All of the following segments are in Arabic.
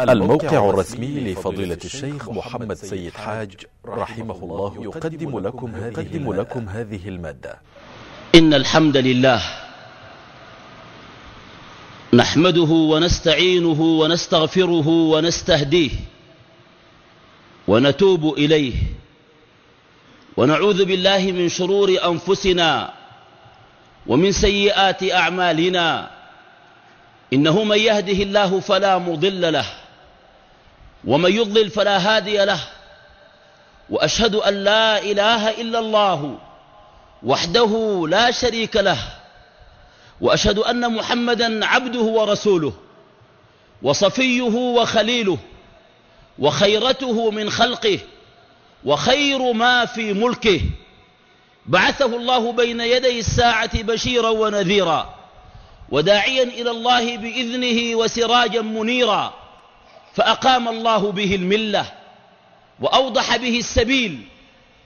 الموقع الرسمي لفضيلة الشيخ محمد سيد حاج رحمه الله يقدم لكم هذه, لكم هذه ا ل م ا د ة إن الحمد لله. نحمده ونستعينه ونستغفره ونستهديه ونتوب إليه. ونعوذ بالله من شرور أنفسنا ومن سيئات أعمالنا. إنه من يهده الله فلا مضل له. ومن يضلل فلا هادي له. وأشهد أن لا إله إلا الله وحده لا شريك له. وأشهد أن محمدا عبده ورسوله وصفيه وخليله وخيرته من خلقه وخير ما في ملكه. بعثه الله بين يدي الساعة بشيرا ونذيرا وداعيا إلى الله بإذنه وسراجا منيرا. فأقام الله به الملة وأوضح به السبيل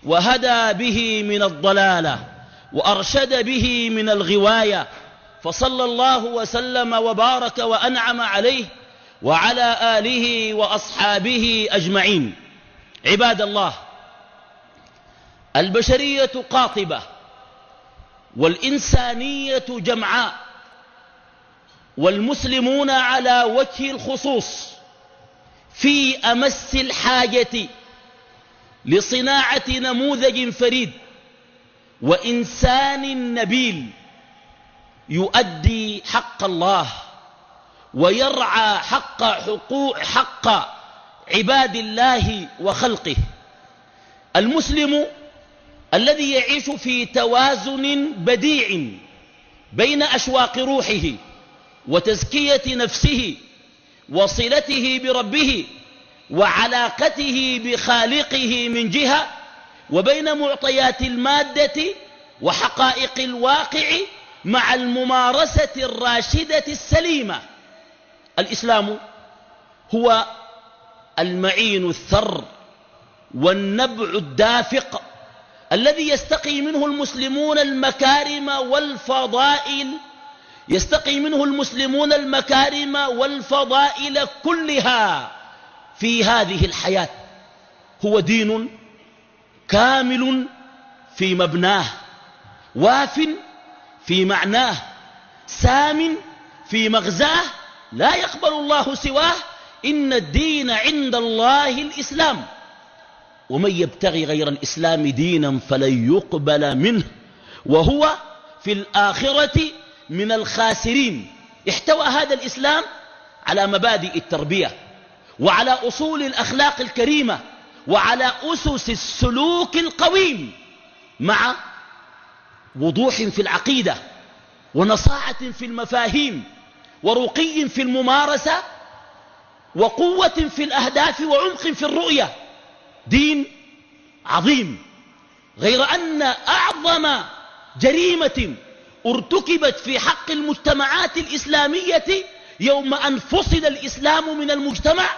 وهدى به من الضلالة وأرشد به من الغواية فصلى الله وسلم وبارك وأنعم عليه وعلى آله وأصحابه أجمعين. عباد الله البشرية قاطبة والإنسانية جمعاء والمسلمون على وجه الخصوص. في أمس الحاجة لصناعة نموذج فريد وإنسان نبيل يؤدي حق الله ويرعى حق حقوق حق عباد الله وخلقه. المسلم الذي يعيش في توازن بديع بين أشواق روحه وتزكية نفسه وصلته بربه وعلاقته بخالقه من جهة وبين معطيات المادة وحقائق الواقع مع الممارسة الراشدة السليمة. الإسلام هو المعين الثر والنبع الدافق الذي يستقي منه المسلمون المكارم والفضائل يستقي منه المسلمون المكارم والفضائل كلها في هذه الحياة. هو دين كامل في مبناه واف في معناه سام في مغزاه لا يقبل الله سواه. إن الدين عند الله الإسلام. ومن يبتغي غير الإسلام دينا فلن يقبل منه. وهو في الآخرة من الخاسرين. احتوى هذا الإسلام على مبادئ التربية وعلى أصول الأخلاق الكريمة وعلى أسس السلوك القويم مع وضوح في العقيدة ونصاعة في المفاهيم ورقي في الممارسة وقوة في الأهداف وعمق في الرؤية. دين عظيم. غير أن أعظم جريمة ارتكبت في حق المجتمعات الإسلامية يوم أن فصل الإسلام من المجتمع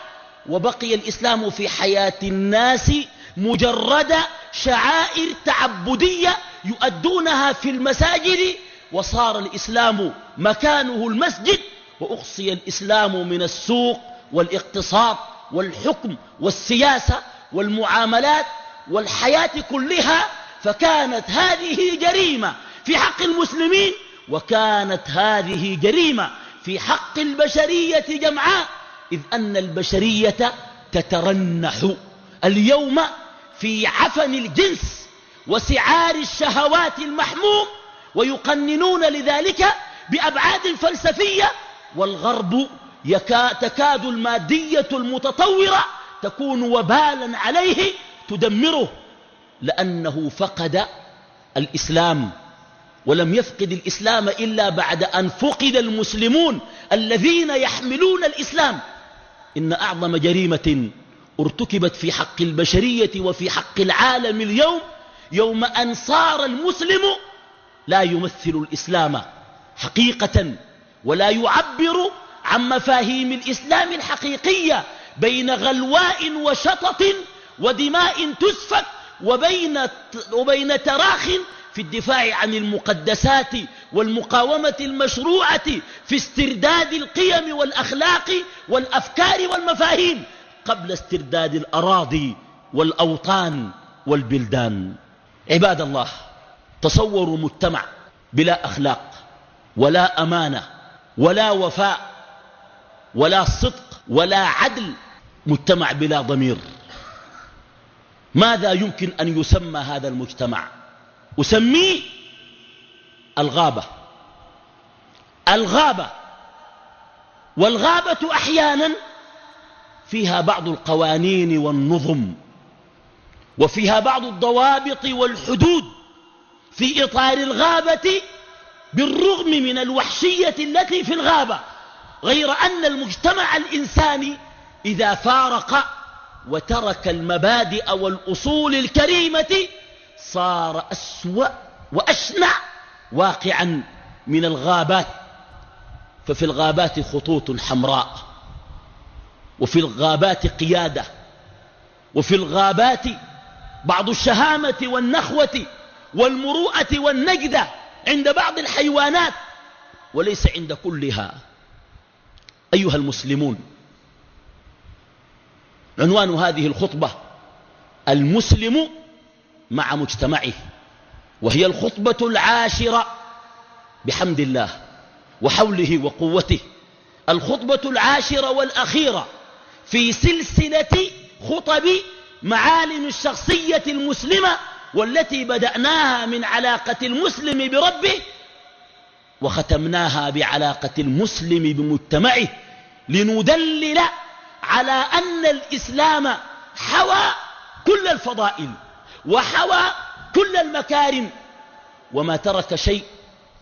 وبقي الإسلام في حياة الناس مجرد شعائر تعبدية يؤدونها في المساجد وصار الإسلام مكانه المسجد وأخصي الإسلام من السوق والاقتصاد والحكم والسياسة والمعاملات والحياة كلها فكانت هذه جريمة في حق المسلمين وكانت هذه جريمة في حق البشرية جمعاء إذ أن البشرية تترنح اليوم في عفن الجنس وسعار الشهوات المحموم ويقننون لذلك بأبعاد فلسفية والغرب تكاد المادية المتطورة تكون وبالا عليه تدمره لأنه فقد الإسلام. ولم يفقد الإسلام إلا بعد أن فقد المسلمون الذين يحملون الإسلام. إن أعظم جريمة ارتكبت في حق البشرية وفي حق العالم اليوم يوم أن صار المسلم لا يمثل الإسلام حقيقة ولا يعبر عن مفاهيم الإسلام الحقيقية بين غلواء وشطط ودماء تسفك وبين, وبين تراخ في الدفاع عن المقدسات والمقاومة المشروعة في استرداد القيم والأخلاق والأفكار والمفاهيم قبل استرداد الأراضي والأوطان والبلدان. عباد الله تصوروا مجتمع بلا أخلاق ولا أمانة ولا وفاء ولا صدق ولا عدل. مجتمع بلا ضمير. ماذا يمكن أن يسمى هذا المجتمع؟ أسميه الغابة. الغابة. والغابة أحيانا فيها بعض القوانين والنظم وفيها بعض الضوابط والحدود في إطار الغابة بالرغم من الوحشية التي في الغابة غير أن المجتمع الإنساني إذا فارق وترك المبادئ والأصول الكريمة صار أسوأ وأشنع واقعا من الغابات. ففي الغابات خطوط حمراء وفي الغابات قيادة وفي الغابات بعض الشهامة والنخوة والمروءة والنجدة عند بعض الحيوانات وليس عند كلها. أيها المسلمون عنوان هذه الخطبة المسلم مع مجتمعه. وهي الخطبة العاشرة بحمد الله وحوله وقوته. الخطبة العاشرة والأخيرة في سلسلة خطب معالم الشخصية المسلمة والتي بدأناها من علاقة المسلم بربه وختمناها بعلاقة المسلم بمجتمعه لندلل على أن الإسلام حوى كل الفضائل. وحوى كل المكارم وما ترك شيء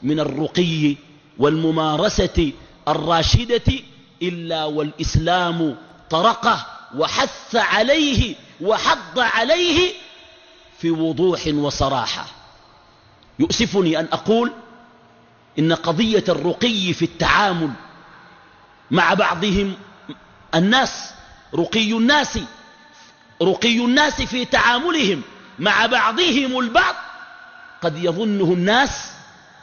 من الرقي والممارسة الراشدة إلا والإسلام طرقه وحث عليه وحض عليه في وضوح وصراحة. يؤسفني أن أقول إن قضية الرقي في التعامل مع بعضهم الناس رقي الناس رقي الناس في تعاملهم مع بعضهم البعض قد يظنه الناس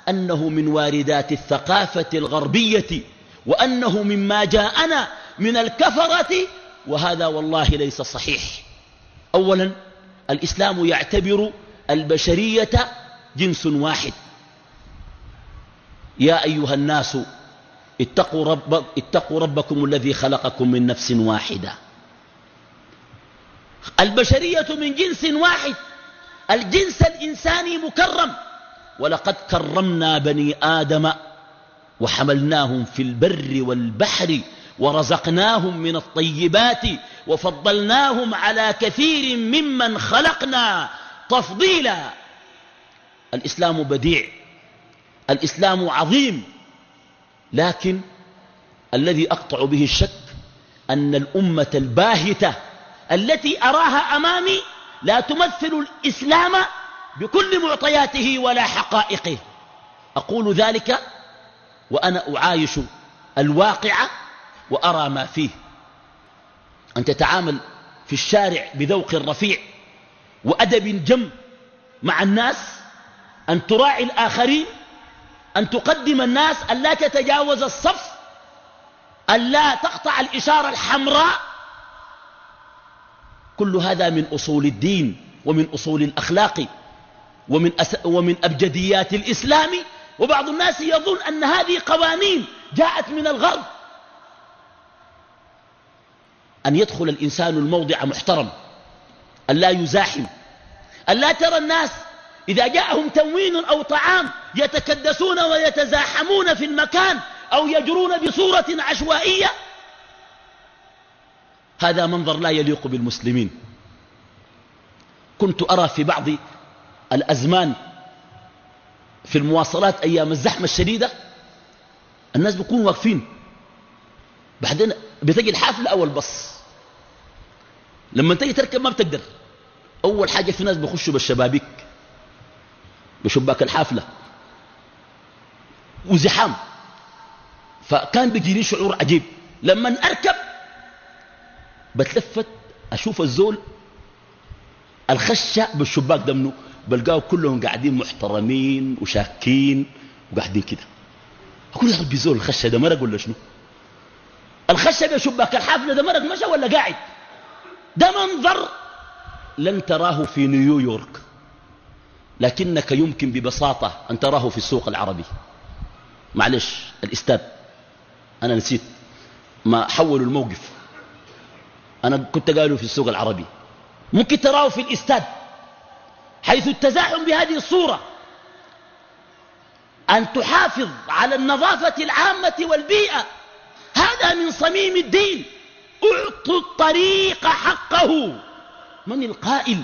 أنه من واردات الثقافة الغربية وأنه مما جاءنا من الكفرة وهذا والله ليس صحيح. أولا الإسلام يعتبر البشرية جنس واحد. يا أيها الناس اتقوا, رب اتقوا ربكم الذي خلقكم من نفس واحدة. البشرية من جنس واحد. الجنس الإنساني مكرم. ولقد كرمنا بني آدم وحملناهم في البر والبحر ورزقناهم من الطيبات وفضلناهم على كثير ممن خلقنا تفضيلا. الإسلام بديع الإسلام عظيم لكن الذي أقطع به الشك أن الأمة الباهتة التي أراها أمامي لا تمثل الإسلام بكل معطياته ولا حقائقه. أقول ذلك وأنا أعايش الواقع وأرى ما فيه. أن تتعامل في الشارع بذوق رفيع وأدب جم مع الناس أن تراعي الآخرين أن تقدم الناس أن لا تتجاوز الصف أن لا تقطع الإشارة الحمراء كل هذا من أصول الدين ومن أصول الأخلاق ومن, أس ومن أبجديات الإسلام. وبعض الناس يظن أن هذه قوانين جاءت من الغرب. أن يدخل الإنسان الموضع محترم أن لا يزاحم أن لا ترى الناس إذا جاءهم تموين أو طعام يتكدسون ويتزاحمون في المكان أو يجرون بصورة عشوائية هذا منظر لا يليق بالمسلمين. كنت أرى في بعض الأزمان في المواصلات أيام الزحمة الشديدة الناس بيكونوا واقفين. بعدين بتجي الحافلة أو البص لما تجي تركب ما بتقدر. أول حاجة في ناس بيخشوا بالشبابيك بشباك الحافلة. وزحام. فكان بيجيني شعور عجيب. لما أركب بتلفت أشوف الزول الخشة بالشباك ده منه بلقاهم كلهم قاعدين محترمين وشاكين وقاعدين كده. أقول يا ربي زول الخشة ده مرق ولا شنو؟ الخشة بشباك الحافلة ده مرق مشى ولا قاعد؟ ده منظر لن تراه في نيويورك لكنك يمكن ببساطة أن تراه في السوق العربي. معلش الإستاذ أنا نسيت ما حولوا الموقف. أنا كنت قالوا في السوق العربي. ممكن تراه في الإستاد حيث التزاحم بهذه الصورة. أن تحافظ على النظافة العامة والبيئة. هذا من صميم الدين. أعطوا الطريق حقه. من القائل؟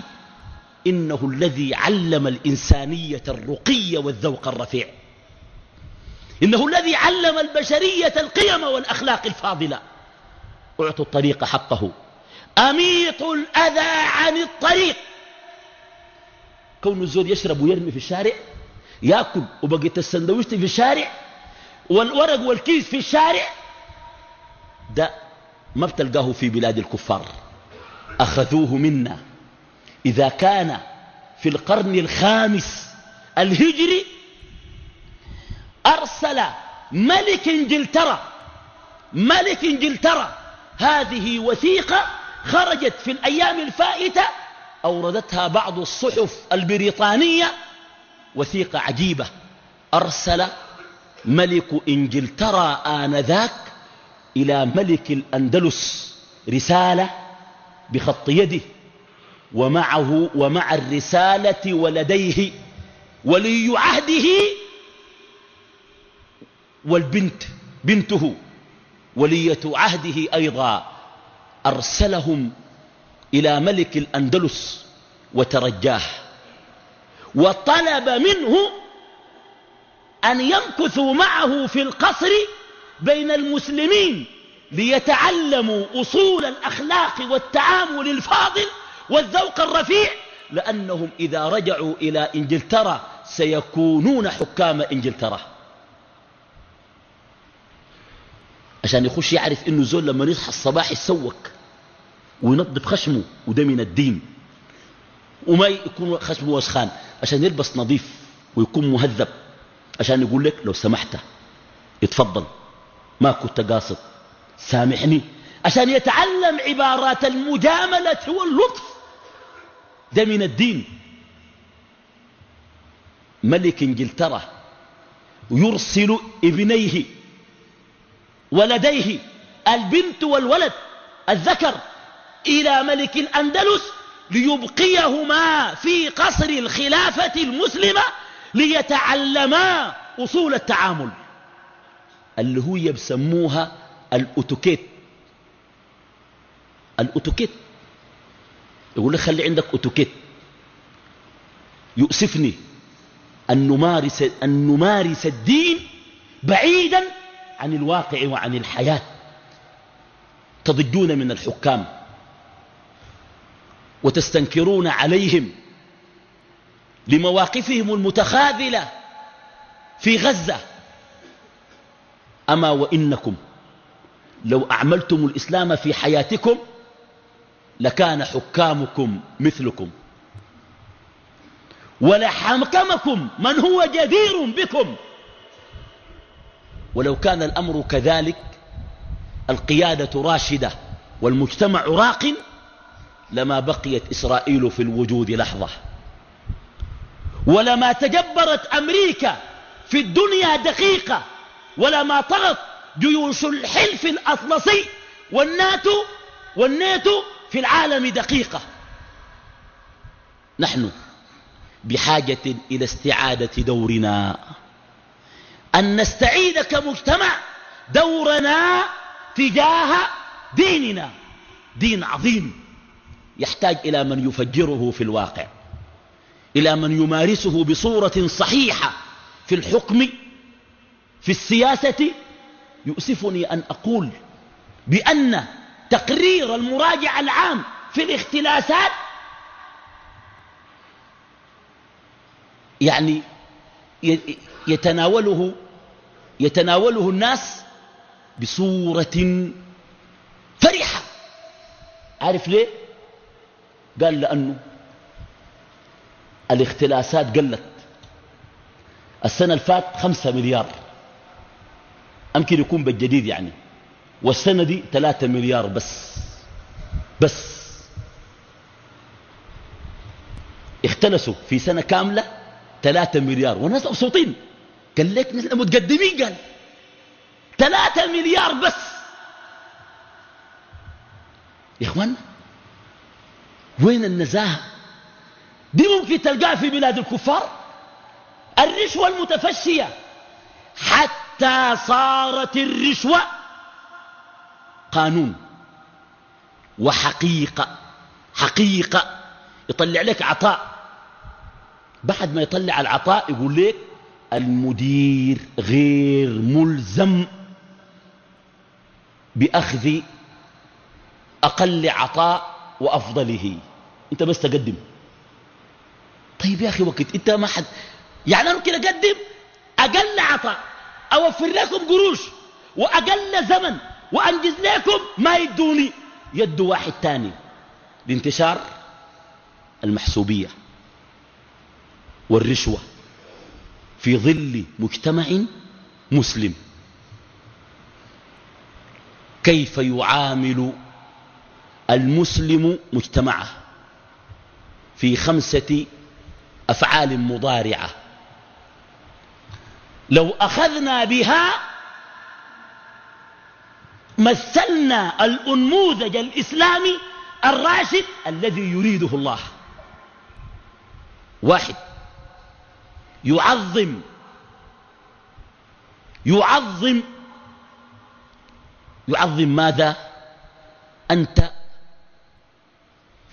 إنه الذي علم الإنسانية الرقي والذوق الرفيع. إنه الذي علم البشرية القيم والأخلاق الفاضلة. أعطوا الطريق حقه. أميطوا الأذى عن الطريق. كون الزول يشرب ويرمي في الشارع يأكل وبقيت السندويشة في الشارع والورق والكيس في الشارع ده ما بتلقاه في بلاد الكفار. أخذوه منا. إذا كان في القرن الخامس الهجري أرسل ملك إنجلترا ملك إنجلترا هذه وثيقة خرجت في الأيام الفائتة أوردتها بعض الصحف البريطانية وثيقة عجيبة. أرسل ملك إنجلترا آنذاك إلى ملك الأندلس رسالة بخط يده ومعه ومع الرسالة ولديه ولي عهده والبنت بنته ولية عهده أيضا. أرسلهم إلى ملك الأندلس وترجاه وطلب منه أن يمكثوا معه في القصر بين المسلمين ليتعلموا أصول الأخلاق والتعامل الفاضل والذوق الرفيع لأنهم إذا رجعوا إلى إنجلترا سيكونون حكام إنجلترا. عشان يخش يعرف إنه زول لما يصحى الصباح يسوك وينظف خشمه وده من الدين. وما يكون خشمه وسخان عشان يلبس نظيف ويكون مهذب. عشان يقول لك لو سمحت اتفضل. ما كنت قاصد. سامحني. عشان يتعلم عبارات المجاملة واللطف. ده من الدين. ملك إنجلترا يرسل ابنيه ولديه البنت والولد الذكر. إلى ملك الأندلس ليبقيهما في قصر الخلافة المسلمة ليتعلما أصول التعامل. اللي هو يسموها الأتوكيت الأتوكيت يقول لك خلي عندك أتوكيت يؤسفني أن نمارس, أن نمارس الدين بعيدا عن الواقع وعن الحياة. تضجون من الحكام. وتستنكرون عليهم لمواقفهم المتخاذلة في غزة. أما وإنكم لو أعملتم الإسلام في حياتكم لكان حكامكم مثلكم. ولحمكمكم من هو جدير بكم. ولو كان الأمر كذلك القيادة راشدة والمجتمع راق لما بقيت إسرائيل في الوجود لحظة. ولما تجبرت أمريكا في الدنيا دقيقة ولما طغت جيوش الحلف الأطلسي والناتو والناتو في العالم دقيقة. نحن بحاجة إلى استعادة دورنا. أن نستعيد كمجتمع دورنا تجاه ديننا. دين عظيم. يحتاج إلى من يفجره في الواقع إلى من يمارسه بصورة صحيحة في الحكم في السياسة. يؤسفني أن أقول بأن تقرير المراجع العام في الاختلاسات يعني يتناوله يتناوله الناس بصورة فرحة. عارف ليه؟ قال لأنه الاختلاسات قلت السنة الفات خمسة مليار. أمكن يكون بالجديد يعني. والسنة دي ثلاثة مليار بس. بس. اختلسوا في سنة كاملة ثلاثة مليار. والناس مبسوطين. قال لك نحن متقدمين قال. ثلاثة مليار بس. يا إخوان وين النزاهة دي ممكن تلقاها في بلاد الكفار؟ الرشوة المتفشية. حتى صارت الرشوة قانون وحقيقة حقيقة. يطلع لك عطاء. بعد ما يطلع العطاء يقول لك المدير غير ملزم بأخذ أقل عطاء وأفضله. أنت بس تقدم. طيب يا أخي وقت أنت ما حد يعني أنا ممكن أقدم؟ أقل عطاء أوفر لكم قروش وأقل زمن وأنجز لكم ما يدوني. يد واحد تاني لانتشار المحسوبية والرشوة في ظل مجتمع مسلم. كيف يعامل المسلم مجتمعه؟ في خمسة أفعال مضارعة. لو أخذنا بها مثلنا الأنموذج الإسلامي الراشد الذي يريده الله. واحد يعظم يعظم يعظم ماذا؟ أنت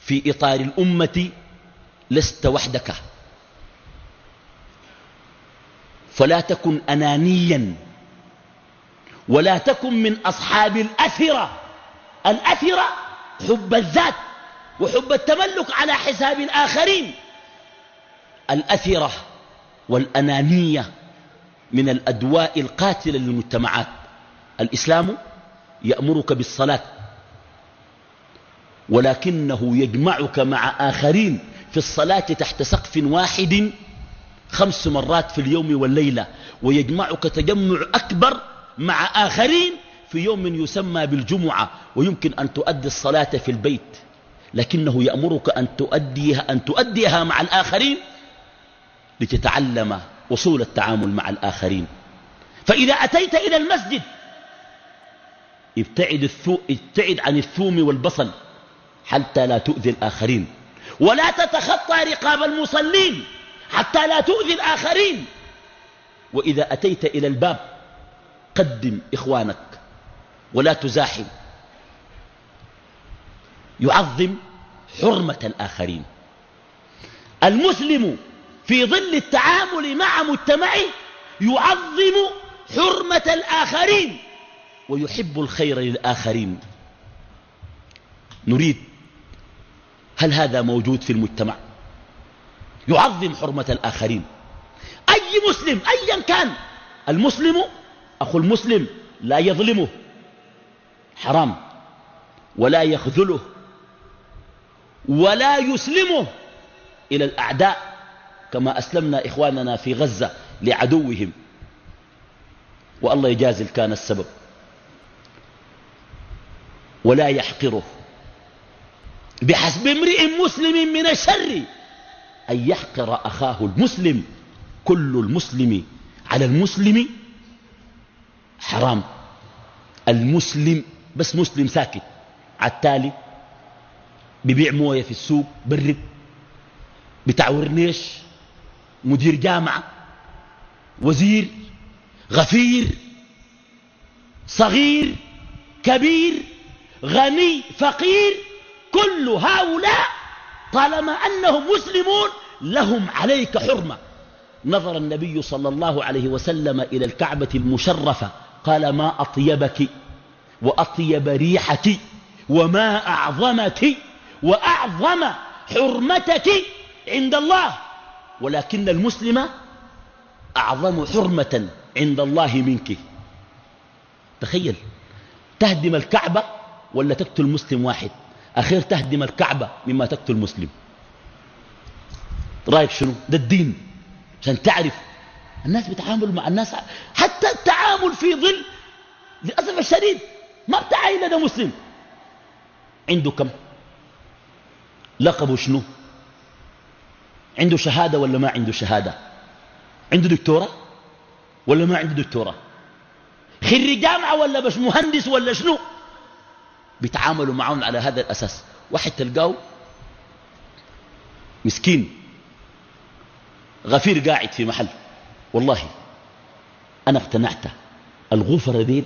في إطار الأمة لست وحدك. فلا تكن أنانيا. ولا تكن من أصحاب الأثرة. الأثرة حب الذات وحب التملك على حساب الآخرين. الأثرة والأنانية من الأدواء القاتلة للمجتمعات. الإسلام يأمرك بالصلاة. ولكنه يجمعك مع آخرين. في الصلاة تحت سقف واحد خمس مرات في اليوم والليلة ويجمعك تجمع أكبر مع آخرين في يوم يسمى بالجمعة ويمكن أن تؤدي الصلاة في البيت لكنه يأمرك أن تؤديها, أن تؤديها مع الآخرين لتتعلم وصول التعامل مع الآخرين. فإذا أتيت إلى المسجد ابتعد, الثو... ابتعد عن الثوم والبصل حتى لا تؤذي الآخرين. ولا تتخطى رقاب المصلين حتى لا تؤذي الآخرين. وإذا أتيت إلى الباب قدم إخوانك ولا تزاحم. يعظم حرمة الآخرين. المسلم في ظل التعامل مع مجتمعه يعظم حرمة الآخرين ويحب الخير للآخرين. نريد هل هذا موجود في المجتمع؟ يعظم حرمة الآخرين. أي مسلم أيا كان المسلم أخو المسلم لا يظلمه. حرام. ولا يخذله. ولا يسلمه إلى الأعداء كما أسلمنا إخواننا في غزة لعدوهم. والله يجازل كان السبب. ولا يحقره. بحسب امرئ مسلم من الشر أن يحقر أخاه المسلم كل المسلم على المسلم حرام. المسلم بس مسلم ساكت. عالتالي ببيع موية في السوق برد. بتاع ورنيش مدير جامعة. وزير. غفير. صغير. كبير. غني. فقير. كل هؤلاء طالما أنهم مسلمون لهم عليك حرمة. نظر النبي صلى الله عليه وسلم إلى الكعبة المشرفة قال ما أطيبك وأطيب ريحك وما أعظمك وأعظم حرمتك عند الله ولكن المسلم أعظم حرمة عند الله منك. تخيل تهدم الكعبة ولا تقتل مسلم واحد؟ أخير تهدم الكعبة مما تقتل مسلم رأيك شنو؟ ده الدين. عشان تعرف الناس بيتعاملوا مع الناس حتى التعامل في ظل للأسف الشديد ما بتعاين ده مسلم. عنده كم؟ لقبه شنو؟ عنده شهادة ولا ما عنده شهادة؟ عنده دكتورة ولا ما عنده دكتورة؟ خريج جامعة ولا مش مهندس ولا شنو؟ بيتعاملوا معهم على هذا الأساس. واحد تلقاه مسكين غفير قاعد في محل. والله أنا اقتنعت. الغفر ديل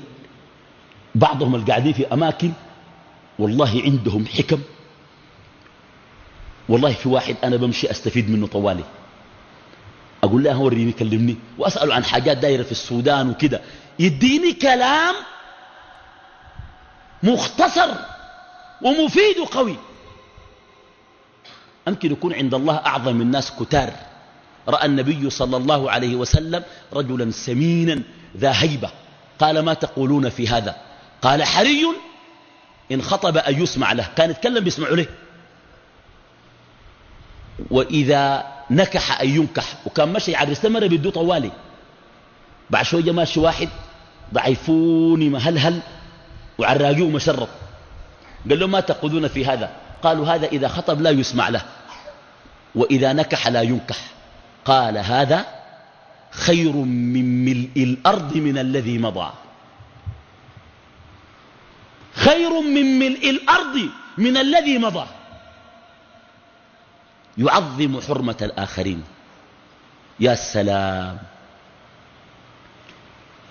بعضهم القاعدين في أماكن والله عندهم حكم. والله في واحد أنا بمشي أستفيد منه طوالي. أقول له وريني كلمني وأسأله عن حاجات دايرة في السودان وكده. يديني كلام مختصر ومفيد وقوي. أمكن يكون عند الله أعظم الناس كتار. رأى النبي صلى الله عليه وسلم رجلا سمينا ذا هيبة. قال ما تقولون في هذا؟ قال حري إن خطب أن يسمع له. كان يتكلم بيسمع له. وإذا نكح أن ينكح. وكان مشي يعرس تمر بيدو طوالي. بعد شوية ماشي واحد. ضعيفوني. مهلهل وعراجوه مشرط. قال له ما تقولون في هذا؟ قالوا هذا إذا خطب لا يسمع له وإذا نكح لا ينكح. قال هذا خير من ملء الأرض من الذي مضى. خير من ملء الأرض من الذي مضى. يعظم حرمة الآخرين. يا سلام.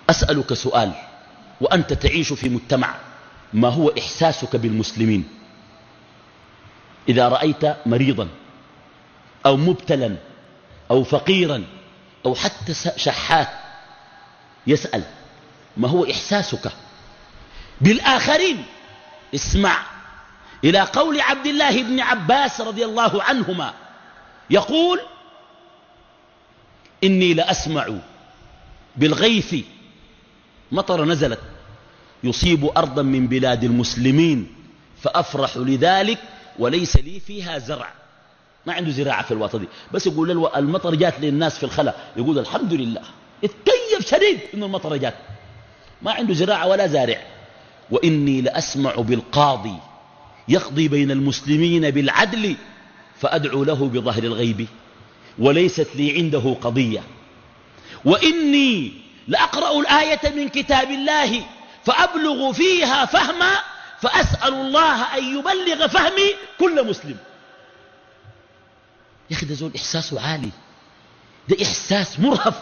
أسألك سؤال. وأنت تعيش في مجتمع ما هو إحساسك بالمسلمين. إذا رأيت مريضا أو مبتلا أو فقيرا أو حتى شحات يسأل ما هو إحساسك؟ بالآخرين اسمع إلى قول عبد الله بن عباس رضي الله عنهما يقول إني لأسمع بالغيث. مطر نزلت. يصيب أرضا من بلاد المسلمين فأفرح لذلك وليس لي فيها زرع. ما عنده زراعة في الوطن دي. بس يقول له المطر جات للناس في الخلا. يقول الحمد لله. اتكيف شديد إنه المطر جات. ما عنده زراعة ولا زارع. وإني لأسمع بالقاضي يقضي بين المسلمين بالعدل فأدعو له بظهر الغيب. وليست لي عنده قضية. وإني لأقرأ الآية من كتاب الله. فأبلغ فيها فهما فأسأل الله أن يبلغ فهمي كل مسلم. يا أخي ده زول إحساسه عالي. ده إحساس مرهف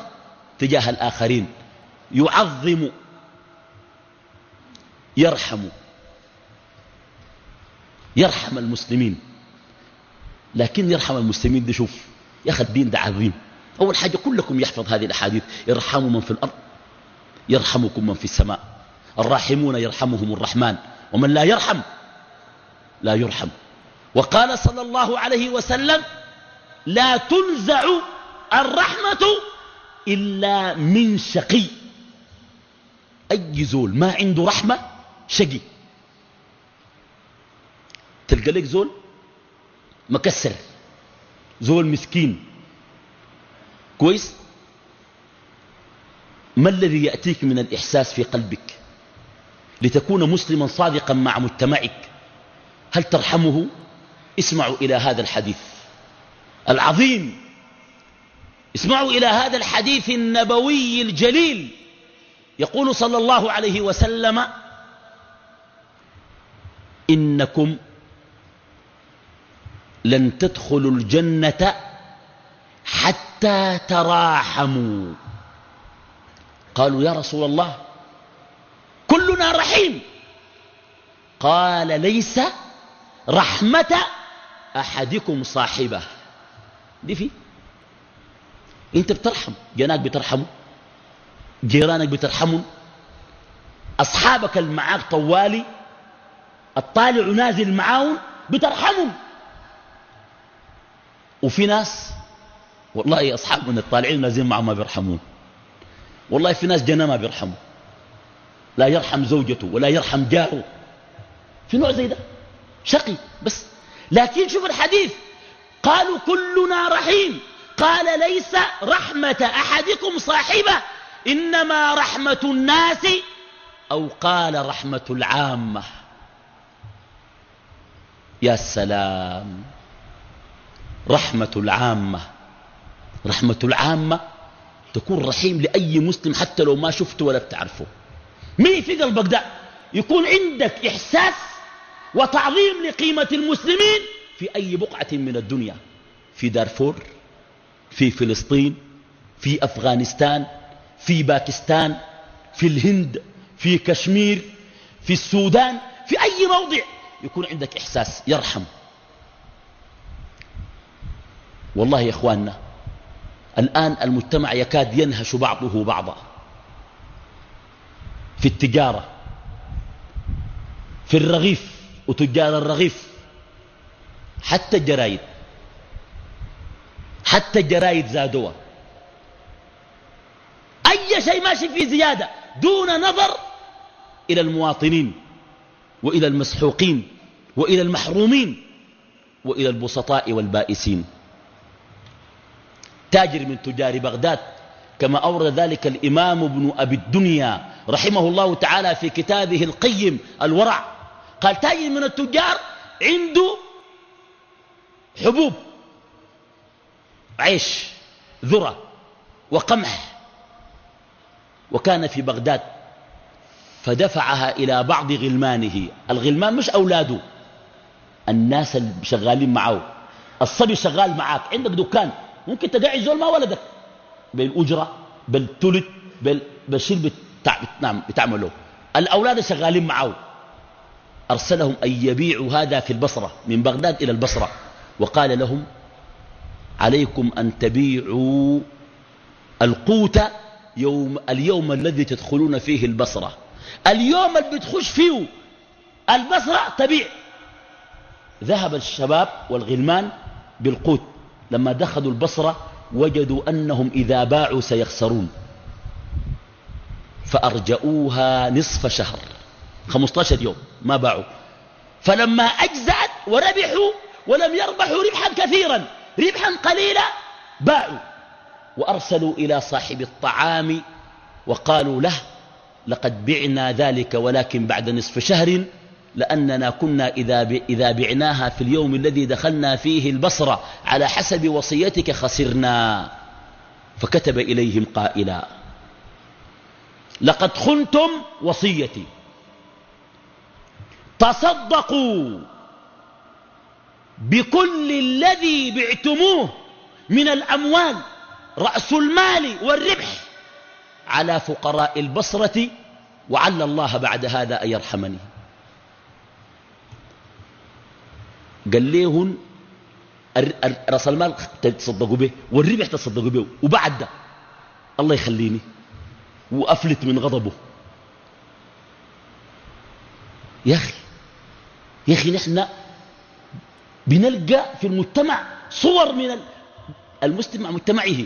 تجاه الآخرين. يعظم يرحم يرحم المسلمين. لكن يرحم المسلمين دي شوف يا أخي الدين ده عظيم. أول حاجة كلكم يحفظ هذه الأحاديث. ارحموا من في الأرض يرحمكم من في السماء. الراحمون يرحمهم الرحمن. ومن لا يرحم لا يرحم. وقال صلى الله عليه وسلم لا تنزع الرحمة إلا من شقي. أي زول ما عنده رحمة شقي. تلقى لك زول مكسر زول مسكين. كويس؟ ما الذي يأتيك من الإحساس في قلبك؟ لتكون مسلما صادقا مع مجتمعك. هل ترحمه؟ اسمعوا إلى هذا الحديث العظيم. اسمعوا إلى هذا الحديث النبوي الجليل. يقول صلى الله عليه وسلم إنكم لن تدخلوا الجنة حتى تراحموا. قالوا يا رسول الله كلنا رحيم. قال ليس رحمة أحدكم صاحبه. دي في. انت بترحم جناك بترحمه جيرانك بترحمهم أصحابك المعاك طوالي الطالع نازل معاهم بترحمهم. وفي ناس والله أصحاب من الطالعين نازلين معهم ما بيرحمون. والله في ناس جنة ما بيرحموا. لا يرحم زوجته ولا يرحم جاره. في نوع زي ده. شقي بس. لكن شوف الحديث. قالوا كلنا رحيم. قال ليس رحمة أحدكم صاحبة. إنما رحمة الناس أو قال رحمة العامة. يا سلام. رحمة العامة. رحمة العامة تكون رحيم لأي مسلم حتى لو ما شفته ولا بتعرفه. مين في قلبك ده يكون عندك إحساس وتعظيم لقيمة المسلمين في أي بقعة من الدنيا. في دارفور في فلسطين في أفغانستان في باكستان في الهند في كشمير في السودان في أي موضع يكون عندك إحساس يرحم. والله يا إخواننا الآن المجتمع يكاد ينهش بعضه بعضا. في التجارة في الرغيف وتجار الرغيف حتى الجرايد حتى الجرايد زادوها. أي شيء ماشي فيه زيادة دون نظر إلى المواطنين وإلى المسحوقين وإلى المحرومين وإلى البسطاء والبائسين. تاجر من تجار بغداد كما أورد ذلك الإمام ابن أبي الدنيا رحمه الله تعالى في كتابه القيم الورع. قال تاجر من التجار عنده حبوب عيش ذرة وقمح وكان في بغداد فدفعها إلى بعض غلمانه. الغلمان مش أولاده الناس اللي معه الصبي شغال معاك عندك دكان ممكن تقعد زول ما ولدك بالأجرة بتاع نعم بتعمله. الأولاد شغالين معه. أرسلهم أن يبيعوا هذا في البصرة من بغداد إلى البصرة. وقال لهم عليكم أن تبيعوا القوت يوم اليوم الذي تدخلون فيه البصرة. اليوم اللي بتخش فيه البصرة تبيع. ذهب الشباب والغلمان بالقوت. لما دخلوا البصرة وجدوا أنهم إذا باعوا سيخسرون. فأرجؤوها نصف شهر. 15 يوم ما باعوا. فلما أجزأت وربحوا ولم يربحوا ربحا كثيرا ربحا قليلا باعوا. وأرسلوا إلى صاحب الطعام وقالوا له لقد بعنا ذلك ولكن بعد نصف شهر لأننا كنا إذا, إذا بعناها في اليوم الذي دخلنا فيه البصرة على حسب وصيتك خسرنا. فكتب إليهم قائلا لقد خنتم وصيتي. تصدقوا بكل الذي بعتموه من الأموال رأس المال والربح على فقراء البصرة وعل الله بعد هذا أن يرحمني. قال ليهن رأس المال تصدقوا به والربح تصدقوا به وبعد ده الله يخليني. وأفلت من غضبه. يا أخي يا أخي نحن بنلقى في المجتمع صور من المسلم مع مجتمعه.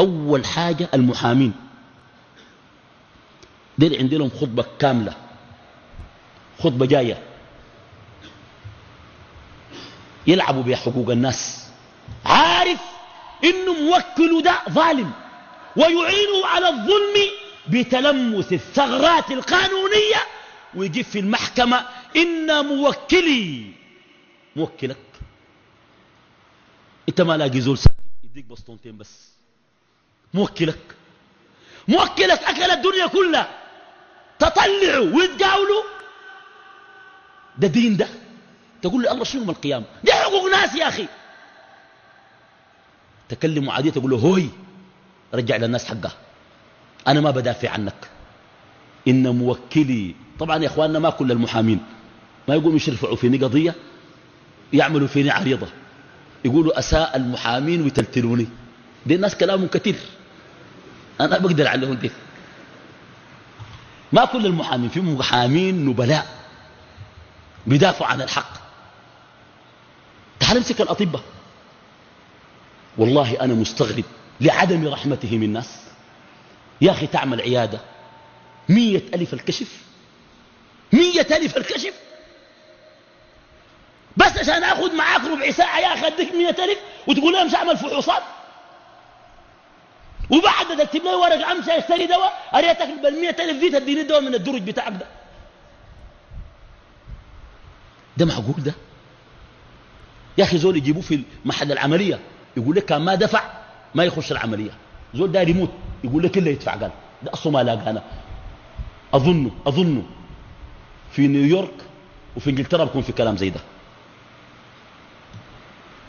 أول حاجة المحامين. دير عندي لهم خطبة كاملة خطبة جاية. يلعبوا بحقوق الناس. عارف إنه موكل ده ظالم. ويعينه على الظلم بتلمس الثغرات القانونية. ويجيب في المحكمة إن موكلي موكلك. إنت ما لاقي زول يديك بسطونتين بس. موكلك. موكلك أكل الدنيا كلها. تطلعوا ويتقاولوا. ده دين ده. تقول لي الله شنو من القيامة؟ دي حقوق ناس يا أخي. تكلموا عادية تقول له هوي. رجع للناس حقها أنا ما بدافع عنك. إن موكلي طبعا يا إخواننا ما كل المحامين. ما يقوموا يشرفعوا فيني قضية يعملوا فيني عريضة. يقولوا أساء المحامين ويتلتلوني. دي الناس كلامهم كثير أنا بقدر عليهم دي. ما كل المحامين في محامين نبلاء بيدافعوا عن الحق. تعال امسك الأطباء. والله أنا مستغرب. لعدم رحمته من الناس. يا أخي تعمل عيادة. مية ألف الكشف. مية ألف الكشف. بس عشان آخذ معاك ربع ساعة يا أخي أديك 100000 وتقول لي امشي اعمل فحوصات وبعد تكتب لي ورق امشي أشتري دواء اريتك بال 100000 دي تديني الدواء من الدرج بتاعك ده. ده معقول ده؟ يا أخي زول يجيبوه في محل العملية يقول لك كان ما دفع. ما يخش العملية. زول داير يموت يقول لك إلا يدفع قال. ده أصله ما لاقى أنا. أظنه أظنه. في نيويورك وفي إنجلترا بكون في كلام زي ده.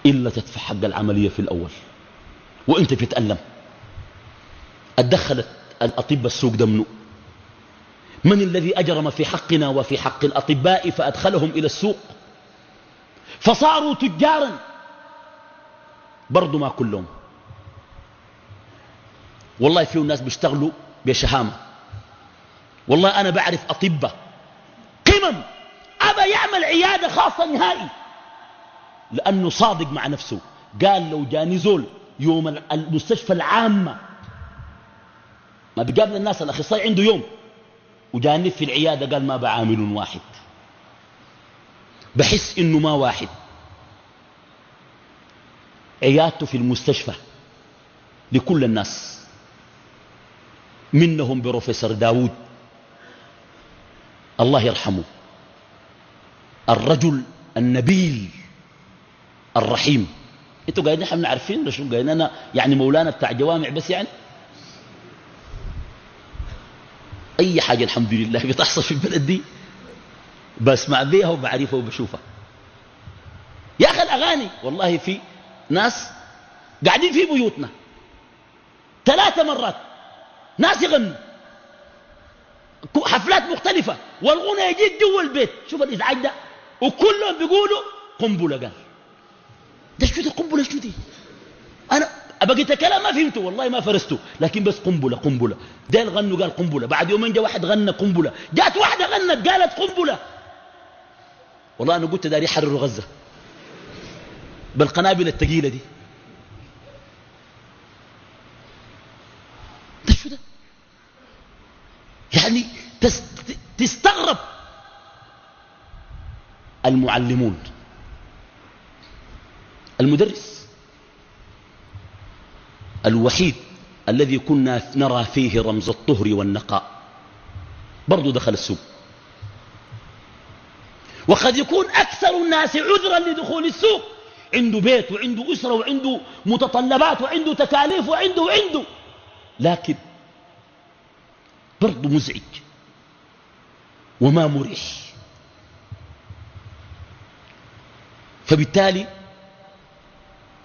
إلا تدفع حق العملية في الأول. وأنت بتتالم اتدخلت الأطباء السوق ده منه من الذي أجرم في حقنا وفي حق الأطباء فأدخلهم إلى السوق؟ فصاروا تجارا. برضو ما كلهم. والله فيه ناس بيشتغلوا بشهامة. والله أنا بعرف أطباء قمم! أبا يعمل عيادة خاصة نهائي. لأنه صادق مع نفسه. قال لو جاني زول يوم المستشفى العامة. ما بيقابل الناس الأخصائي عنده يوم. وجاني في العيادة قال ما بعامل واحد. بحس إنه ما واحد. عيادته في المستشفى لكل الناس. منهم بروفيسور داود الله يرحمه. الرجل النبيل الرحيم. أنتوا قاعدين إحنا ولا شو قاعدين؟ أنا يعني مولانا بتاع جوامع بس يعني. أي حاجة الحمد لله بتحصل في البلد دي بسمع بيها وبعرفها وبشوفها. يا أخي الأغاني والله في ناس قاعدين في بيوتنا. ثلاث مرات ناس يغنوا حفلات مختلفة. والغنى يجيك جوا البيت. شوف الإزعاج ده. وكلهم بيقولوا قنبلة قال. ده شو ده قنبلة؟ شو دي؟ أنا بقيت كلام ما فهمته. والله ما فرسته لكن بس قنبلة قنبلة. ده غنوا قال قنبلة. بعد يومين جاء واحد غنى قنبلة. جات واحدة غنت قالت قنبلة. والله أنا قلت داري يحرروا غزة. بالقنابل الثقيلة دي ده شو ده يعني تستغرب المعلمون. المدرس. الوحيد الذي كنا نرى فيه رمز الطهر والنقاء. برضو دخل السوق. وقد يكون أكثر الناس عذرا لدخول السوق. عنده بيت وعنده أسرة وعنده متطلبات وعنده تكاليف وعنده وعنده. لكن برضه مزعج. وما مريح. فبالتالي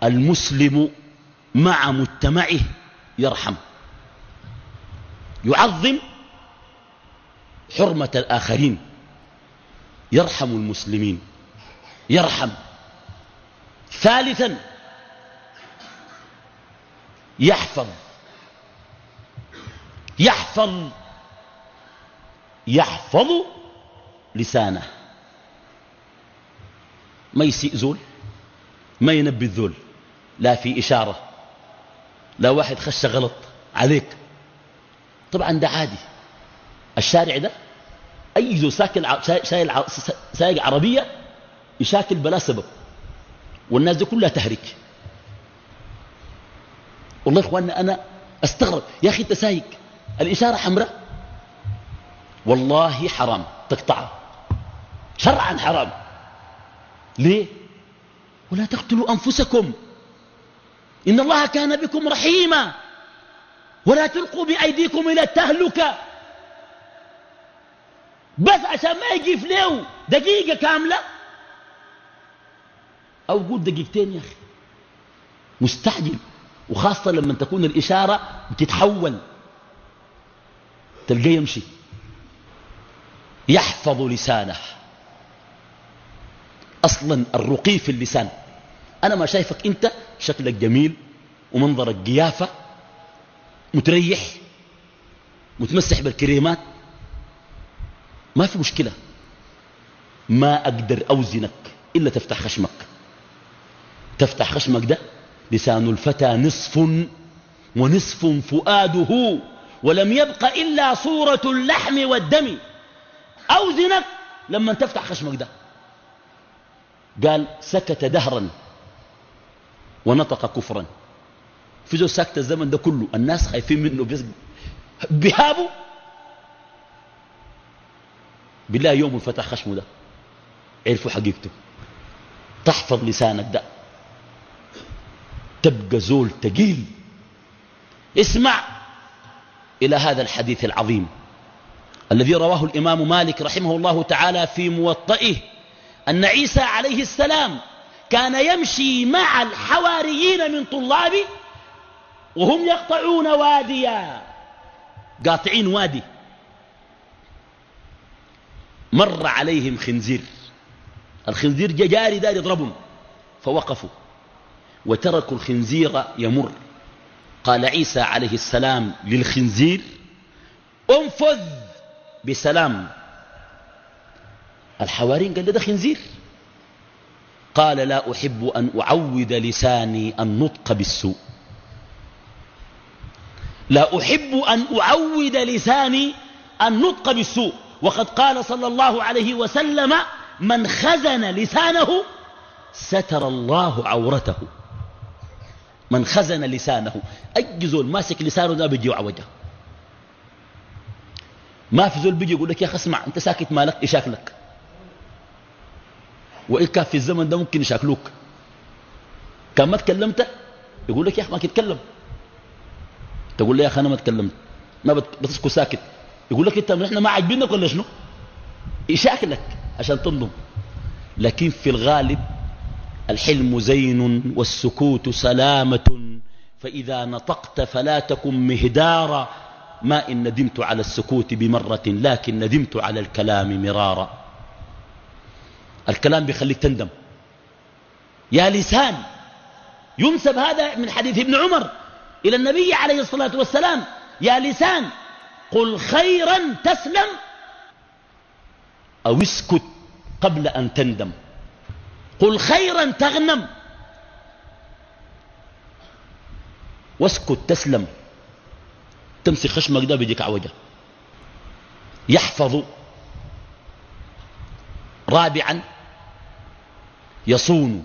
المسلم مع مجتمعه يرحم يعظم حرمة الآخرين يرحم المسلمين يرحم. ثالثا يحفظ يحفظ يحفظ لسانه. ما يسيء ذول ما ينبي الذول لا في إشارة لا واحد خش غلط عليك. طبعا ده عادي. الشارع ده أي ذو ساكن سايق عربية يشاكل بلا سبب. والناس دي كلها تهرك والله إخواننا أنا أستغرب. يا أخي أنت سايق الإشارة حمراء؟ والله حرام تقطعها. شرعا حرام. ليه؟ ولا تقتلوا أنفسكم. إن الله كان بكم رحيما. ولا تلقوا بأيديكم إلى التهلكة. بس عشان ما يجي له دقيقة كاملة. أو قول دقيقتين يا أخي. مستعجل. وخاصة لما تكون الإشارة بتتحول. تلقيه يمشي. يحفظ لسانه. أصلا الرقي في اللسان. أنا ما شايفك أنت شكلك جميل ومنظرك قيافة متريح متمسح بالكريمات. ما في مشكلة. ما أقدر أوزنك إلا تفتح خشمك. تفتح خشمك ده لسان الفتى نصف ونصف فؤاده ولم يبق إلا صورة اللحم والدم. أوزنك لما تفتح خشمك ده. قال سكت دهرا ونطق كفرا. في زول ساكت الزمن ده كله الناس خايفين منه بس بهابه بالله يوم الفتح خشمه ده عرفوا حقيقته. تحفظ لسانك ده. تبقى زول تقيل. اسمع إلى هذا الحديث العظيم الذي رواه الإمام مالك رحمه الله تعالى في موطئه. أن عيسى عليه السلام كان يمشي مع الحواريين من طلابه وهم يقطعون واديا. قاطعين وادي. مر عليهم خنزير. الخنزير جاري دار يضربهم. فوقفوا. وتركوا الخنزير يمر. قال عيسى عليه السلام للخنزير انفذ بسلام. الحوارين قال ده خنزير قال لا أحب أن أعود لساني النطق بالسوء. لا أحب أن أعود لساني النطق بالسوء. وقد قال صلى الله عليه وسلم من خزن لسانه ستر الله عورته. من خزن لسانه. أي زول ماسك لسانه ده بيجي وجهه ما في زول بيجي يقول لك يا أخي اسمع أنت ساكت مالك يشاكلك وإن كان في الزمن ده ممكن يشاكلوك. كان ما تكلمت؟ يقول لك يا أخي ما تتكلم. تقول له يا أخي أنا ما تكلمت. ما بتسكت ساكت. يقول لك أنت نحن ما عاجبينك ولا شنو؟ يشاكلك عشان تنضم. لكن في الغالب الحلم زين والسكوت سلامة. فإذا نطقت فلا تكن مهدارا. ما إن ندمت على السكوت بمرة لكن ندمت على الكلام مرارا. الكلام بيخليك تندم. يا لسان. ينسب هذا من حديث ابن عمر إلى النبي عليه الصلاة والسلام. يا لسان. قل خيرا تسلم أو اسكت قبل أن تندم. قل خيرا تغنم. واسكت تسلم. تمسك خشمك ده بيجيك عوجة. يحفظ رابعا يصون.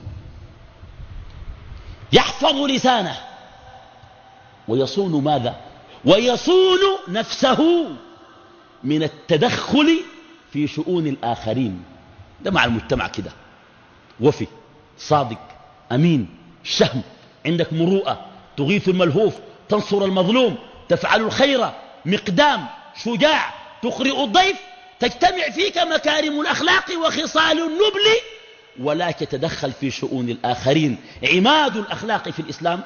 يحفظ لسانه. ويصون ماذا؟ ويصون نفسه من التدخل في شؤون الآخرين. ده مع المجتمع كده. وفي صادق أمين شهم. عندك مروءة تغيث الملهوف تنصر المظلوم تفعل الخير مقدام شجاع تقرئ الضيف تجتمع فيك مكارم الأخلاق وخصال النبل. ولا تتدخل في شؤون الآخرين. عماد الأخلاق في الإسلام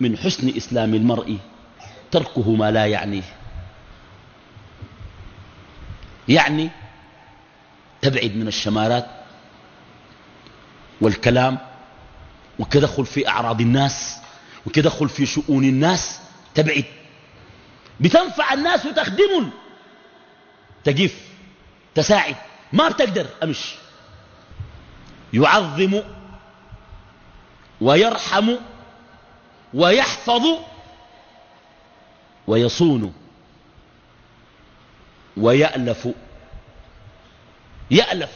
من حسن إسلام المرء تركه ما لا يعنيه. يعني تبعد من الشمارات والكلام وكدخل في أعراض الناس وكدخل في شؤون الناس تبعد. بتنفع الناس وتخدمهم تقف تساعد. ما بتقدر أمش. يعظم ويرحم ويحفظ ويصون ويألف. يألف.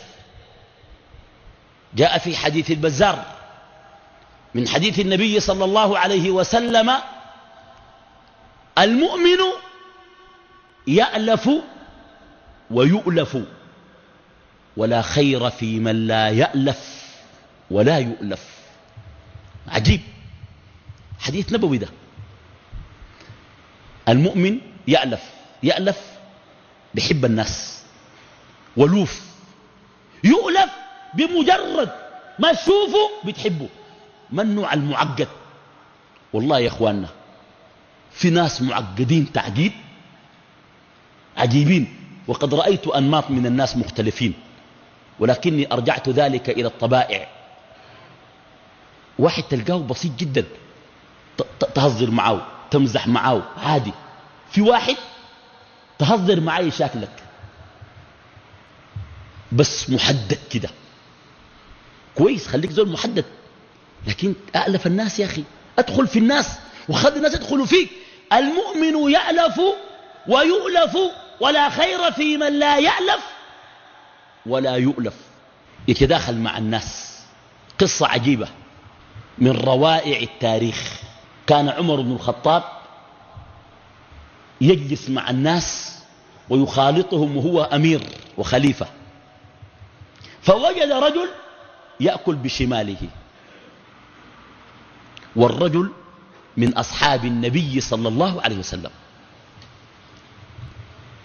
جاء في حديث البزار من حديث النبي صلى الله عليه وسلم المؤمن يألف ويؤلف. ولا خير في من لا يألف ولا يؤلف. عجيب. حديث نبوي ده. المؤمن يألف يألف بحب الناس ولوف. يؤلف بمجرد ما تشوفه بتحبه. ما النوع المعقد. والله يا إخواننا في ناس معقدين تعقيد عجيبين. وقد رأيت أنماط من الناس مختلفين. ولكني أرجعت ذلك إلى الطبائع. واحد تلقاه بسيط جدا. تهزر معه تمزح معه عادي. في واحد تهزر معي شكلك بس محدد كده. كويس خليك زول محدد. لكن أألف الناس يا أخي. أدخل في الناس وخذ الناس يدخلوا فيك. المؤمن يألف ويؤلف ولا خير في من لا يألف. ولا يؤلف يتداخل مع الناس. قصة عجيبة من روائع التاريخ. كان عمر بن الخطاب يجلس مع الناس ويخالطهم وهو أمير وخليفة. فوجد رجل يأكل بشماله. والرجل من أصحاب النبي صلى الله عليه وسلم.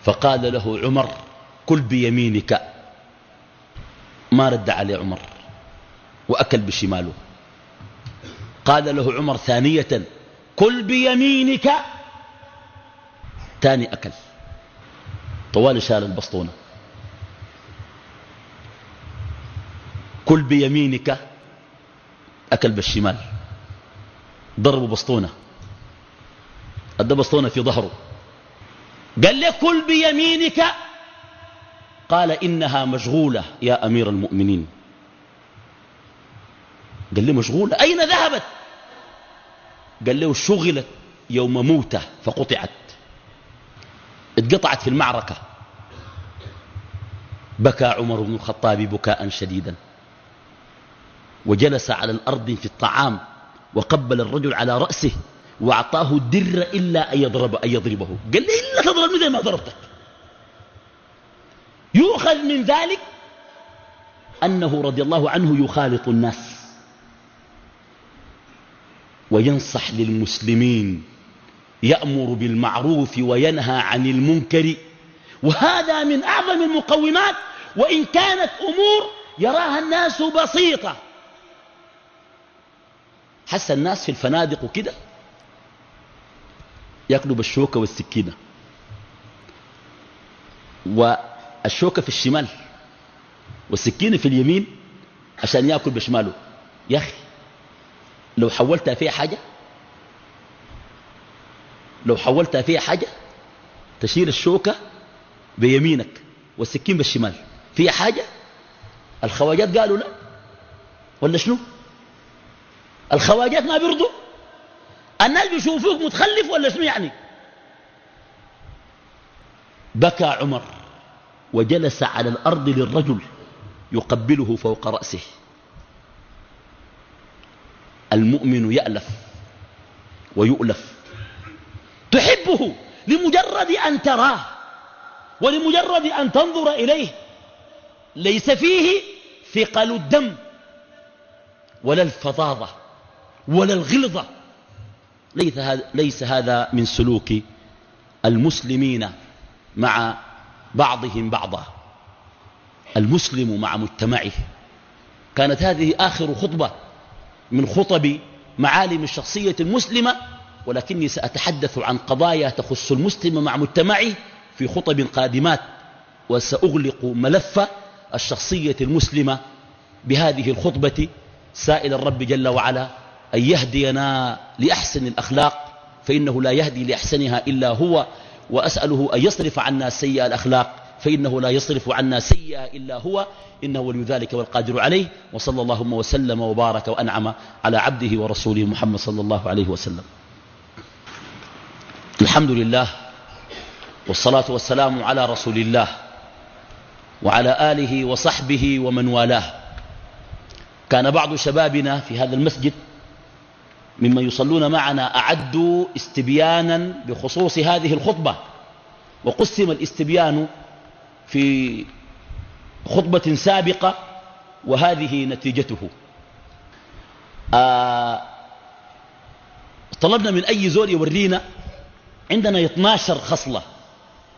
فقال له عمر كل بيمينك ما رد عليه عمر وأكل بشماله. قال له عمر ثانية كل بيمينك تاني أكل. طوال شال البسطونة. كل بيمينك أكل بالشمال. ضربوا بسطونة. أدى بسطونة في ظهره. قال لي كل بيمينك قال إنها مشغولة يا أمير المؤمنين. قال لي مشغولة؟ أين ذهبت؟ قال له شغلت يوم موتة فقطعت. اتقطعت في المعركة. بكى عمر بن الخطاب بكاء شديدا. وجلس على الأرض في الطعام وقبل الرجل على رأسه وأعطاه الدر إلا أن يضرب أن يضربه. قال لي إلا تضربني زي ما ضربتك. يؤخذ من ذلك أنه رضي الله عنه يخالط الناس وينصح للمسلمين يأمر بالمعروف وينهى عن المنكر وهذا من أعظم المقومات وإن كانت أمور يراها الناس بسيطة. حس الناس في الفنادق وكده؟ يأكلوا بالشوكة والسكينة. والشوكة في الشمال والسكينة في اليمين عشان يأكل بشماله. يا أخي لو حولتها فيها حاجة لو حولتها فيها حاجة تشيل الشوكة بيمينك والسكين بالشمال. فيها حاجة؟ الخواجات قالوا لا. ولا شنو؟ الخواجات ما بيرضوا؟ الناس بيشوفوك متخلف ولا شنو يعني؟ بكى عمر. وجلس على الأرض للرجل يقبله فوق رأسه. المؤمن يألف ويؤلف. تحبه لمجرد أن تراه ولمجرد أن تنظر إليه. ليس فيه ثقل الدم ولا الفظاظة ولا الغلظة. ليس هذا, ليس هذا من سلوك المسلمين مع بعضهم بعضا. المسلم مع مجتمعه. كانت هذه آخر خطبة من خطب معالم الشخصية المسلمة ولكني سأتحدث عن قضايا تخص المسلم مع مجتمعه في خطب قادمات وسأغلق ملف الشخصية المسلمة بهذه الخطبة. سائل الرب جل وعلا أن يهدينا لأحسن الأخلاق؟ فإنه لا يهدي لأحسنها إلا هو. وأسأله أن يصرف عنا سيئة الأخلاق فإنه لا يصرف عنا سيئة إلا هو إنه ولي ذلك والقادر عليه وصلى اللهم وسلم وبارك وأنعم على عبده ورسوله محمد صلى الله عليه وسلم. الحمد لله والصلاة والسلام على رسول الله وعلى آله وصحبه ومن والاه. كان بعض شبابنا في هذا المسجد ممن يصلون معنا أعدوا استبيانا بخصوص هذه الخطبة. وقسم الاستبيان في خطبة سابقة وهذه نتيجته. آه طلبنا من أي زول يورينا عندنا 12 خصلة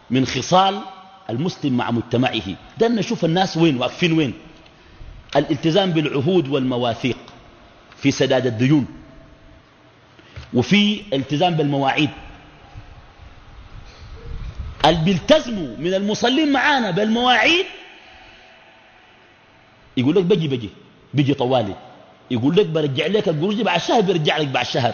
من خصال المسلم مع مجتمعه. ده نشوف الناس وين واقفين وين. الالتزام بالعهود والمواثيق في سداد الديون. وفي التزام بالمواعيد. اللي بيلتزموا من المصلين معانا بالمواعيد. يقول لك بجي بجي بيجي طوالي. يقول لك برجع لك القروش بعد شهر بيرجع لك بعد شهر.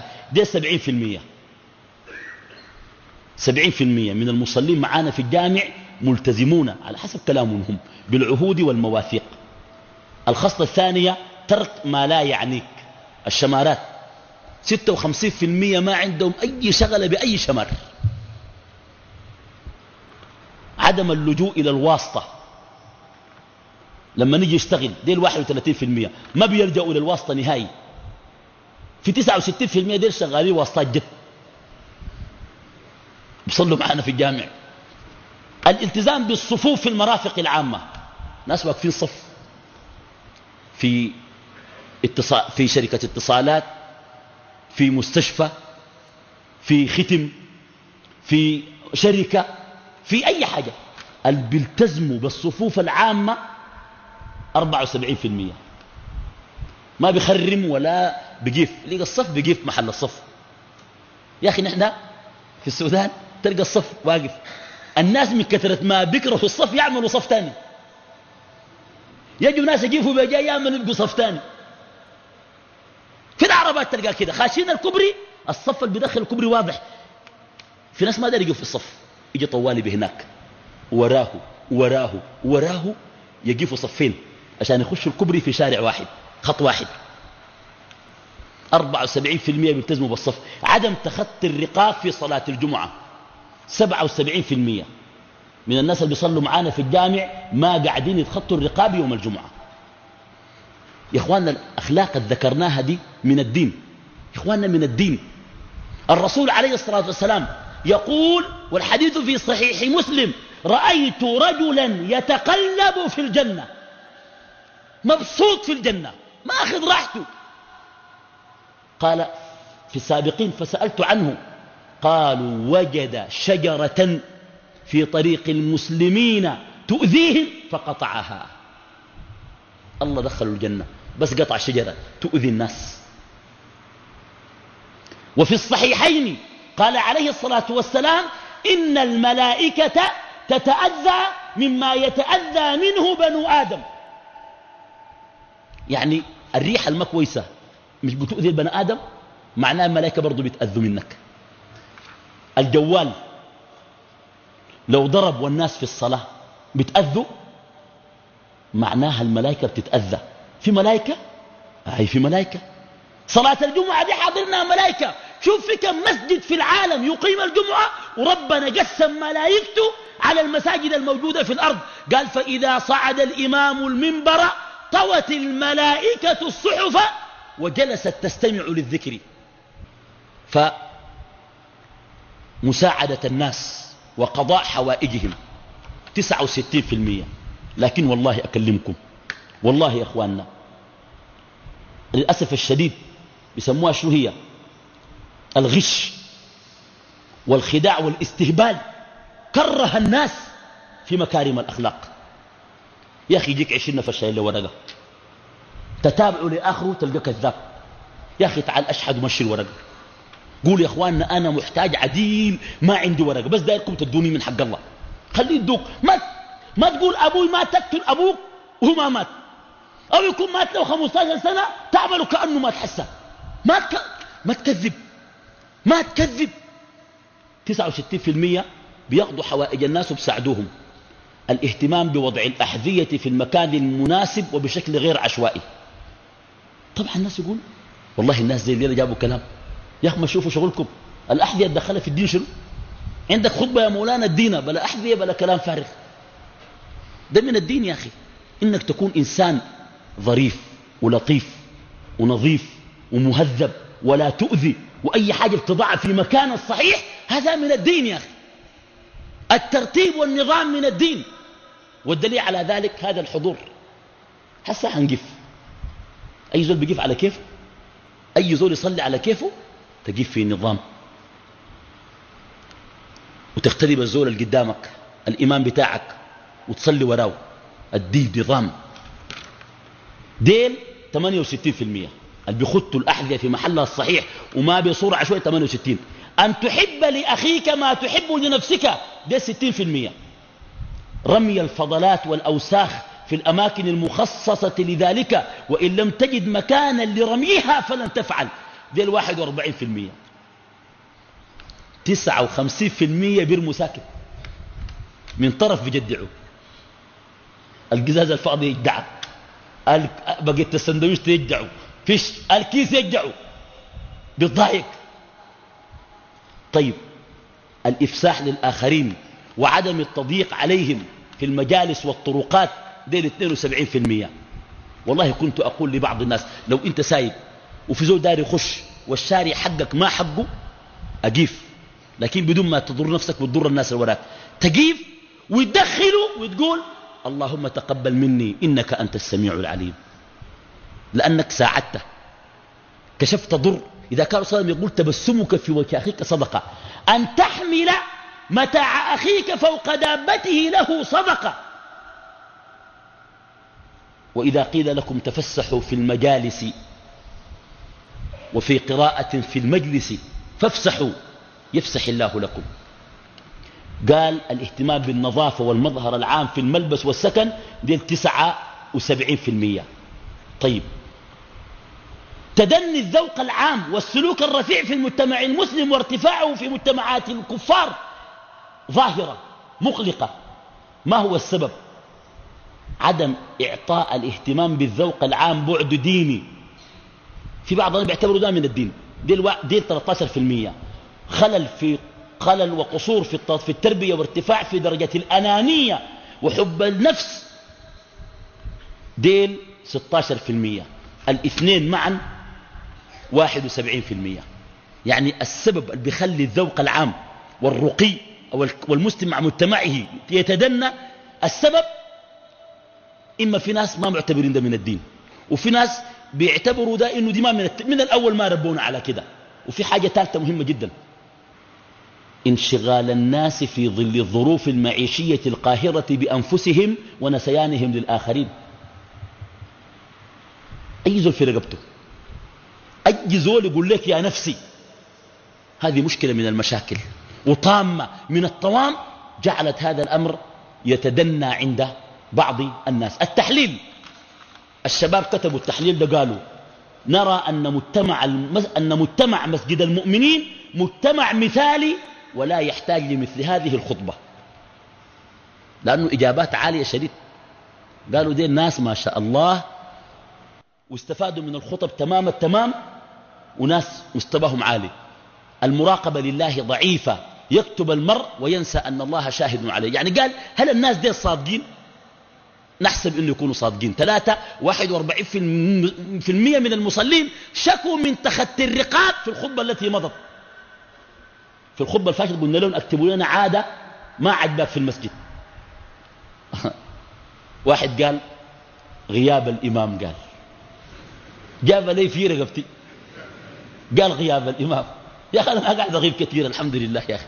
سبعين في المية. من المصلين معانا في الجامع ملتزمون على حسب كلامهم هم بالعهود والمواثيق. الخصلة الثانية ترك ما لا يعنيك الشمارات. ستة وخمسين في المية ما عندهم أي شغلة بأي شمر. عدم اللجوء إلى الواسطة. لما نجي يشتغل ديل 31% ما بيلجأوا للواسطة نهائي. في 69% ديل شغالين واسطات جد. بيصلوا معنا في الجامع. الالتزام بالصفوف في المرافق العامة. ناس واقفين صف. في اتصال في شركة اتصالات. في مستشفى في ختم في شركة في أي حاجة. اللي بيلتزموا بالصفوف العامة 74% ما بيخرم ولا بيقيف لقى الصف بيقيف محل الصف. يا أخي نحن في السودان تلقى الصف واقف. الناس من كثرة ما بيكرهوا الصف يعملوا صف تاني. يجوا ناس يجيفوا بجاي يعملوا صف تاني. في العربات تلقى كده. خاشين الكبري الصف اللي بيدخل الكبري واضح. في ناس ما داري يقف في الصف. يجي طوالي بهناك. وراه وراه وراه يقفوا صفين عشان يخشوا الكبري في شارع واحد خط واحد. 74% بيلتزموا بالصف. عدم تخطي الرقاب في صلاة الجمعة. 77% من الناس اللي بيصلوا معانا في الجامع ما قاعدين يتخطوا الرقاب يوم الجمعة. يا إخواننا الأخلاق اللي ذكرناها دي من الدين. يا إخواننا من الدين. الرسول عليه الصلاة والسلام يقول والحديث في صحيح مسلم رأيت رجلا يتقلب في الجنة. مبسوط في الجنة. ما أخذ راحته. قال في السابقين فسألت عنه. قالوا وجد شجرة في طريق المسلمين تؤذيهم فقطعها. الله دخلوا الجنة. بس قطع شجرة تؤذي الناس. وفي الصحيحين قال عليه الصلاة والسلام إن الملائكة تتأذى مما يتأذى منه بنو آدم. يعني الريحة المكويسة مش بتؤذي البني آدم؟ معناه الملائكة برضو بيتأذوا منك. الجوال لو ضرب والناس في الصلاة بتأذوا؟ معناها الملائكة بتتأذى. في ملائكة؟ أي في ملائكة. صلاة الجمعة دي حاضرنا ملائكة. شوف في كم مسجد في العالم يقيم الجمعة وربنا قسم ملائكته على المساجد الموجودة في الأرض. قال فإذا صعد الإمام المنبر طوت الملائكة الصحف وجلست تستمع للذكر. فمساعدة الناس وقضاء حوائجهم. تسعة وستين في المية. لكن والله أكلمكم. والله يا أخواننا للأسف الشديد يسموها شو هي؟ الغش والخداع والاستهبال. كره الناس في مكارم الأخلاق. يا أخي يجيك عشرين نفر شايل ورقة. تتابعوا لآخره تلقى كذاب. يا أخي تعال أشحد ومشي الورقة. قول يا أخواننا أنا محتاج عديل ما عندي ورقة. بس دايركم تدوني من حق الله. خليه يدوك ما, ما تقول أبوي ما تقتل أبوك وهو ما مات. أو يكون مات له 15 سنة تعملوا كأنه ما تحسن ما. ما تكذب. ما تكذب. 69% بياخذوا حوائج الناس وبساعدوهم الاهتمام بوضع الأحذية في المكان المناسب وبشكل غير عشوائي. طبعا الناس يقول والله الناس زي الليلة جابوا كلام. يا أخي ما شوفوا شغلكم. الأحذية تدخلها في الدين شنو؟ عندك خطبة يا مولانا الدين بلا أحذية بلا كلام فارغ. ده من الدين يا أخي. إنك تكون إنسان ظريف ولطيف ونظيف ومهذب ولا تؤذي وأي حاجة بتضع في مكان الصحيح هذا من الدين يا أخي. الترتيب والنظام من الدين. والدليل على ذلك هذا الحضور. هسه حنقف أي زول بيقف على كيفه؟ أي زول يصلي على كيفه؟ تقف في نظام. وتخترب الزول اللي قدامك الإمام بتاعك وتصلي وراه. الدين نظام. ديل 68% اللي بيخطوا الأحذية في محلها الصحيح وما بيصور عشوائي 68 أن تحب لأخيك ما تحب لنفسك. ده 60% رمي الفضلات والأوساخ في الأماكن المخصصة لذلك وإن لم تجد مكانا لرميها فلن تفعل. دي الواحد وأربعين في المية. تسعة وخمسين في المية بيرموا ساكت من طرف بيجدعوا القزاز الفاضي يجدع بقيت السندويش يجدعوا فيش الكيس يجدعوا بيتضايق طيب الإفساح للآخرين وعدم التضييق عليهم في المجالس والطرقات ديل 72% والله كنت أقول لبعض الناس لو أنت سايق وفي زول داري يخش والشارع حقك ما حقه أجيف لكن بدون ما تضر نفسك وتضر الناس اللي وراك تجيف وتدخله وتقول اللهم تقبل مني إنك أنت السميع العليم. لأنك ساعدته. كشفت ضر. إذا كان صلى الله يقول تبسمك في وجه أخيك صدقة. أن تحمل متاع أخيك فوق دابته له صدقة. وإذا قيل لكم تفسحوا في المجالس وفي قراءة في المجلس فافسحوا. يفسح الله لكم. قال الاهتمام بالنظافة والمظهر العام في الملبس والسكن في المية. طيب. تدني الذوق العام والسلوك الرفيع في المجتمع المسلم وارتفاعه في مجتمعات الكفار ظاهرة مقلقة. ما هو السبب؟ عدم إعطاء الاهتمام بالذوق العام بعد ديني. في بعض الناس بيعتبروا ده من الدين. ديل, ديل 13% خلل في خلل وقصور في في التربية وارتفاع في درجة الأنانية وحب النفس. ديل 16% الاثنين معا 71% يعني السبب اللي بيخلي الذوق العام والرقي والمسلم مع مجتمعه يتدنى السبب إما في ناس ما معتبرين ده من الدين وفي ناس بيعتبروا ده إنه دي ما من, الت... من الأول ما ربونا على كده وفي حاجة ثالثة مهمة جدا. انشغال الناس في ظل الظروف المعيشية القاهرة بأنفسهم ونسيانهم للآخرين. أي زول في رقبته؟ أي زول يقول لك يا نفسي هذه مشكلة من المشاكل وطامة من الطوام جعلت هذا الأمر يتدنى عند بعض الناس. التحليل الشباب كتبوا التحليل ده قالوا نرى أن مجتمع, أن مجتمع مسجد المؤمنين مجتمع مثالي ولا يحتاج لمثل هذه الخطبة. لأنه إجابات عالية شديد. قالوا دي الناس ما شاء الله واستفادوا من الخطب تمام التمام وناس مستواهم عالي. المراقبة لله ضعيفة يكتب المرء وينسى أن الله شاهد عليه. يعني قال هل الناس دي صادقين؟ نحسب أنه يكونوا صادقين. ثلاثة واحد وأربعين في المية من المصلين شكوا من تخطي الرقاب في الخطبة التي مضت. في الخطبة الفاشلة قلنا لهم اكتبوا لنا عادة ما عجبك في المسجد. واحد قال غياب الإمام قال. جاب لي في رقبتي. قال غياب الإمام. يا أخي أنا قاعد أغيب كثير الحمد لله يا أخي.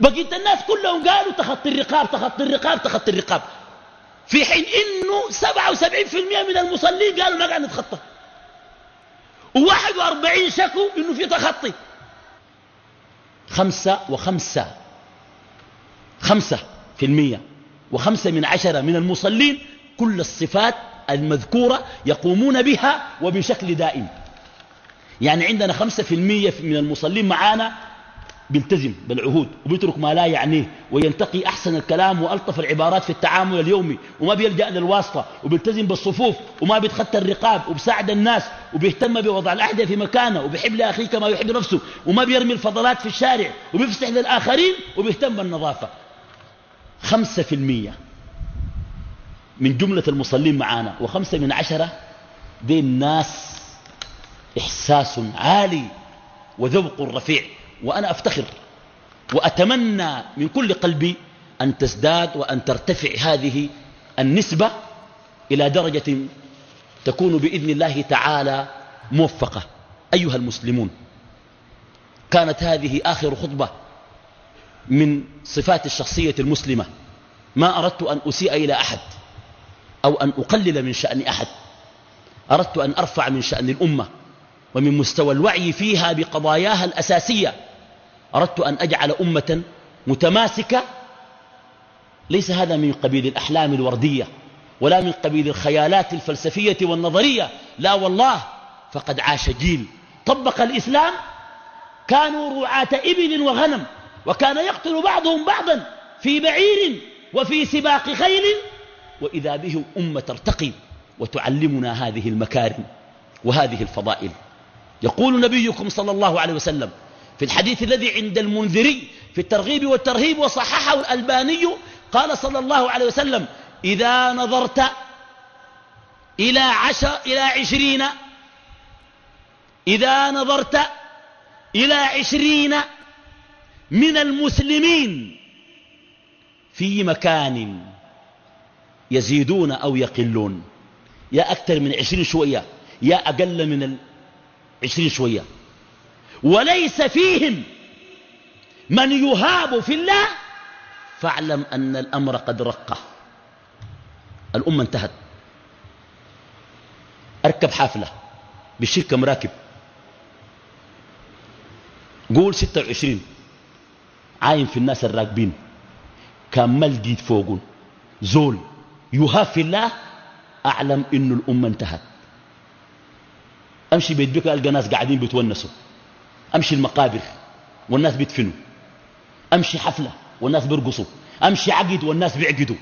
بقيت الناس كلهم قالوا تخطي الرقاب تخطي الرقاب تخطي الرقاب. في حين إنه 77% من المصلين قالوا ما قاعد نتخطى. و41 شكوا إنه في تخطي. خمسة وخمسة. خمسة في المية. وخمسة من عشرة من المصلين كل الصفات المذكورة يقومون بها وبشكل دائم. يعني عندنا خمسة في المية من المصلين معانا بيلتزم بالعهود وبيترك ما لا يعنيه وينتقي أحسن الكلام وألطف العبارات في التعامل اليومي وما بيلجأ للواسطة وبيلتزم بالصفوف وما بيتخطى الرقاب وبساعد الناس وبيهتم بوضع الأحدية في مكانه وبيحب لأخيك ما يحب نفسه وما بيرمي الفضلات في الشارع وبيفسح للآخرين وبيهتم بالنظافة. خمسة في المية من جملة المصلين معانا وخمسة من عشرة دي الناس إحساس عالي وذوق رفيع وأنا أفتخر وأتمنى من كل قلبي أن تزداد وأن ترتفع هذه النسبة إلى درجة تكون بإذن الله تعالى موفقة. أيها المسلمون كانت هذه آخر خطبة من صفات الشخصية المسلمة. ما أردت أن أسيء إلى أحد أو أن أقلل من شأن أحد. أردت أن أرفع من شأن الأمة. ومن مستوى الوعي فيها بقضاياها الأساسية. أردت أن أجعل أمة متماسكة. ليس هذا من قبيل الأحلام الوردية ولا من قبيل الخيالات الفلسفية والنظرية. لا والله فقد عاش جيل. طبق الإسلام كانوا رعاة إبل وغنم وكان يقتل بعضهم بعضا في بعير وفي سباق خيل. وإذا بهم أمة ترتقي وتعلمنا هذه المكارم وهذه الفضائل. يقول نبيكم صلى الله عليه وسلم في الحديث الذي عند المنذري في الترغيب والترهيب وصححه الألباني قال صلى الله عليه وسلم إذا نظرت إلى عشر إلى عشرين إذا نظرت إلى عشرين من المسلمين في مكان يزيدون أو يقلون يا أكثر من عشرين شوية يا أقل من عشرين شوية. وليس فيهم من يهاب في الله. فاعلم أن الأمر قد رقى الأمة انتهت. أركب حافلة بالشركة مراكب. قول ستة وعشرين. عاين في الناس الراكبين. كان ملقيت فوقون زول يهاب في الله. أعلم إنه الأمة انتهت. أمشي بيت بك ألقى ناس قاعدين بيتونسوا. أمشي المقابر والناس بيدفنوا. أمشي حفلة والناس بيرقصوا. أمشي عقد والناس بيعقدوا.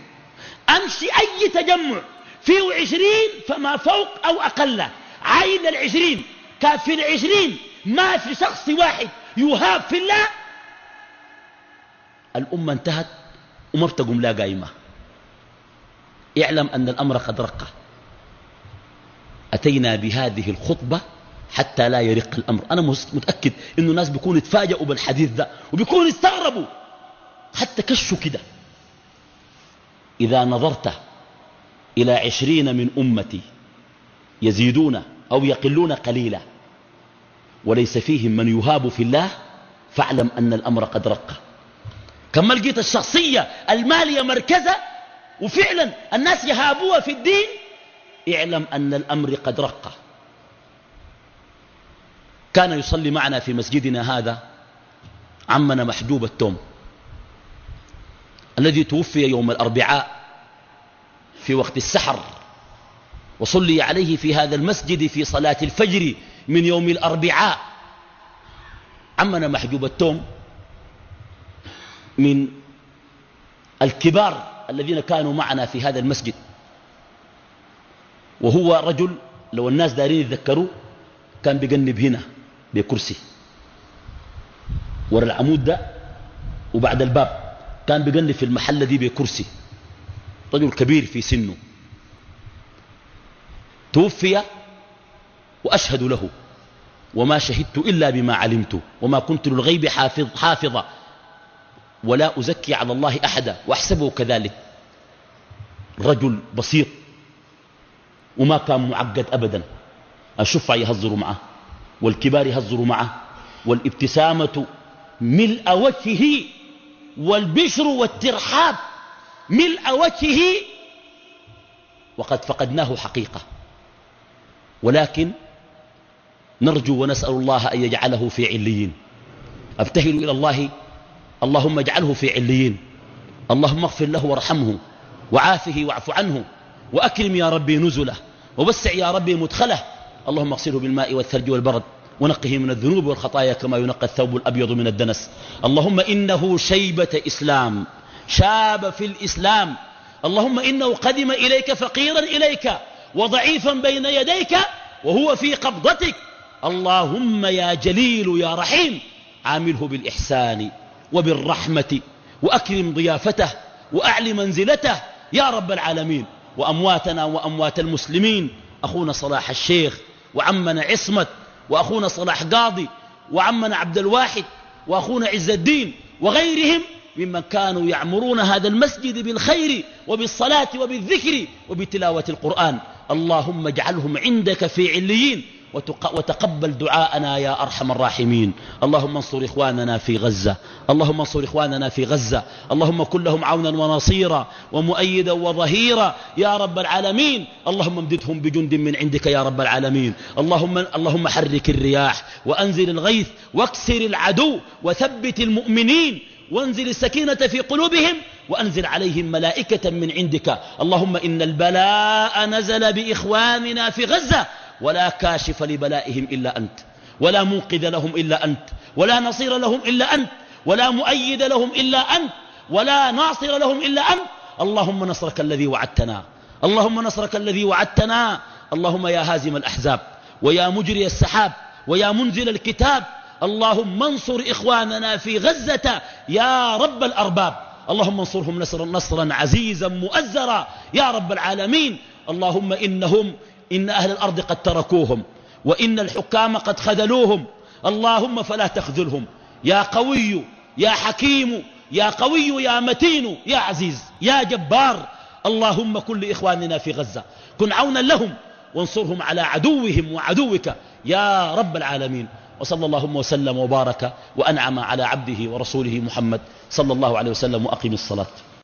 أمشي أي تجمع فيه عشرين فما فوق أو أقل. عاين العشرين. كان في العشرين ما في شخص واحد يهاب في الله. الأمة انتهت وما بتقوم لا قايمة. اعلم أن الأمر قد رق أتينا بهذه الخطبة حتى لا يرق الأمر. أنا متأكد إنه الناس بيكونوا يتفاجئوا بالحديث ده وبيكونوا يستغربوا حتى كشوا كده. إذا نظرت إلى عشرين من أمتي يزيدون أو يقلون قليلا وليس فيهم من يهاب في الله فاعلم أن الأمر قد رق. كما لقيت الشخصية المالية مركزة وفعلا الناس يهابوها في الدين اعلم أن الأمر قد رق. كان يصلي معنا في مسجدنا هذا عمنا محجوب التوم الذي توفي يوم الأربعاء في وقت السحر وصلي عليه في هذا المسجد في صلاة الفجر من يوم الأربعاء. عمنا محجوب التوم من الكبار الذين كانوا معنا في هذا المسجد. وهو رجل لو الناس دارين يتذكروا كان بيقنب هنا بكرسي ورا العمود ده وبعد الباب. كان بيقنب في المحل دي بكرسي. رجل كبير في سنه. توفي وأشهد له. وما شهدت إلا بما علمت. وما كنت للغيب حافظ حافظة ولا أزكي على الله أحدا. وأحسبه كذلك. رجل بسيط. وما كان معقد أبدا. الشفع يهزروا معه والكبار يهزروا معه والابتسامة ملء وجهه والبشر والترحاب ملء وجهه. وقد فقدناه حقيقة. ولكن نرجو ونسأل الله أن يجعله في عليين. أبتهل إلى الله اللهم اجعله في عليين. اللهم اغفر له وارحمه وعافه واعف عنه وأكرم يا ربي نزله. ووسع يا ربي مدخله. اللهم اغسله بالماء والثلج والبرد ونقه من الذنوب والخطايا كما ينقى الثوب الأبيض من الدنس. اللهم إنه شيبة إسلام شاب في الإسلام. اللهم إنه قدم إليك فقيرا إليك وضعيفا بين يديك وهو في قبضتك. اللهم يا جليل يا رحيم عامله بالإحسان وبالرحمة وأكرم ضيافته وأعلي منزلته. يا رب العالمين. وأمواتنا وأموات المسلمين أخونا صلاح الشيخ وعمنا عصمت وأخونا صلاح قاضي وعمنا عبد الواحد وأخونا عز الدين وغيرهم ممن كانوا يعمرون هذا المسجد بالخير وبالصلاة وبالذكر وبتلاوة القرآن. اللهم اجعلهم عندك في عليين. وتقبل دعاءنا يا أرحم الراحمين. اللهم انصر إخواننا في غزة. اللهم انصر إخواننا في غزة. اللهم كن لهم عونا ونصيرا ومؤيدا وظهيرا يا رب العالمين. اللهم امددهم بجند من عندك يا رب العالمين. اللهم, اللهم حرك الرياح وأنزل الغيث واكسر العدو وثبت المؤمنين. وانزل السكينة في قلوبهم وأنزل عليهم ملائكة من عندك. اللهم إن البلاء نزل بإخواننا في غزة. ولا كاشف لبلائهم إلا أنت ولا منقذ لهم إلا أنت ولا نصير لهم إلا أنت ولا مؤيد لهم إلا أنت ولا ناصر لهم إلا أنت. اللهم نصرك الذي وعدتنا اللهم نصرك الذي وعدتنا. اللهم يا هازم الأحزاب ويا مجري السحاب ويا منزل الكتاب اللهم انصر إخواننا في غزة يا رب الأرباب. اللهم انصرهم نصرا, نصرا عزيزا مؤزرا يا رب العالمين. اللهم إنهم إن أهل الأرض قد تركوهم وإن الحكام قد خذلوهم. اللهم فلا تخذلهم. يا قوي يا حكيم يا قوي يا متين يا عزيز يا جبار. اللهم كن لإخواننا في غزة. كن عونا لهم وانصرهم على عدوهم وعدوك. يا رب العالمين. وصلى اللهم وسلم وبارك وأنعم على عبده ورسوله محمد صلى الله عليه وسلم وأقم الصلاة.